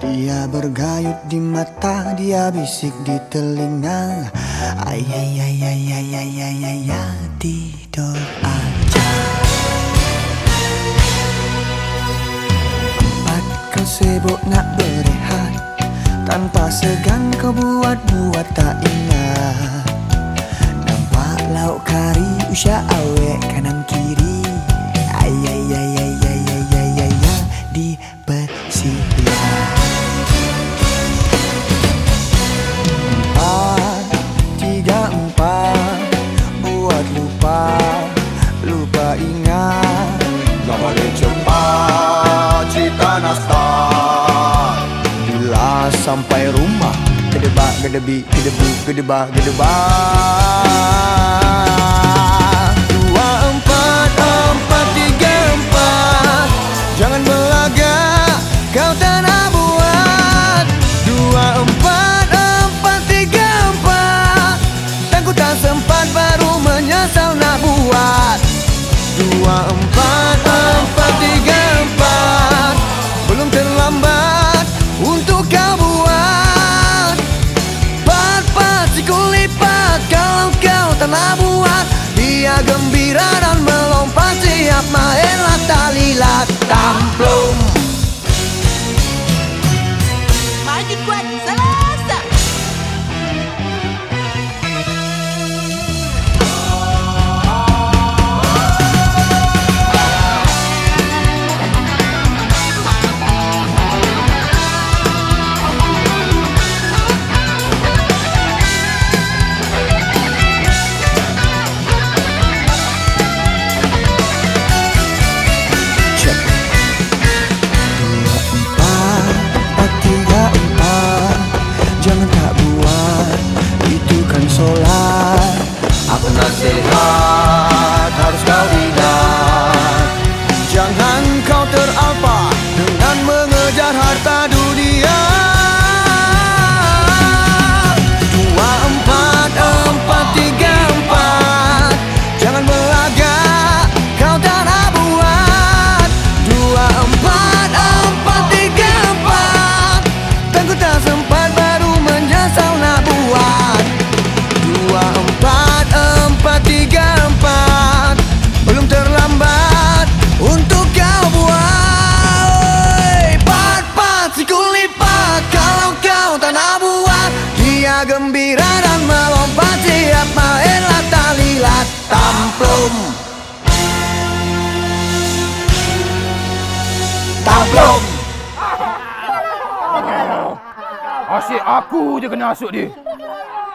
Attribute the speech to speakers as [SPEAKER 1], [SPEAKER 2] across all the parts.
[SPEAKER 1] Dia bergayut di mata, dia bisik di telinga Ay ayah, ayah, ayah, ayah, tidur aja Empat kau sibuk nak berehat Tanpa segan kau buat-buat tak ingat Nampak lauk kari usia awet kanan kiri Ay ayah, ayah, ayah, ayah, ayah, di bersih Empat tiga empat buat lupa lupa ingat.
[SPEAKER 2] Start
[SPEAKER 1] Bila sampai rumah Gedebak, gedebi, gedebu, gedebak, gedebak empat, empat, tiga, empat. Ku tak sempat baru menyesal nak buat. Dua, empat, empat, tiga, empat. Belum terlambat untuk kau buat. Empat, empat, siku lipat. Kalau kau tak nak buat Dia gembira dan melompat. Siap mainlah talilat tamplum Tamplum
[SPEAKER 3] Asyik aku je kena asuk dia.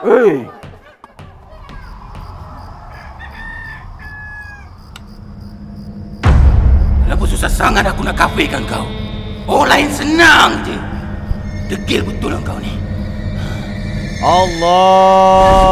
[SPEAKER 3] Hei. Kenapa susah sangat aku nak kafirkan kau? Orang lain senang je. Degil betul kau ni.
[SPEAKER 1] Allah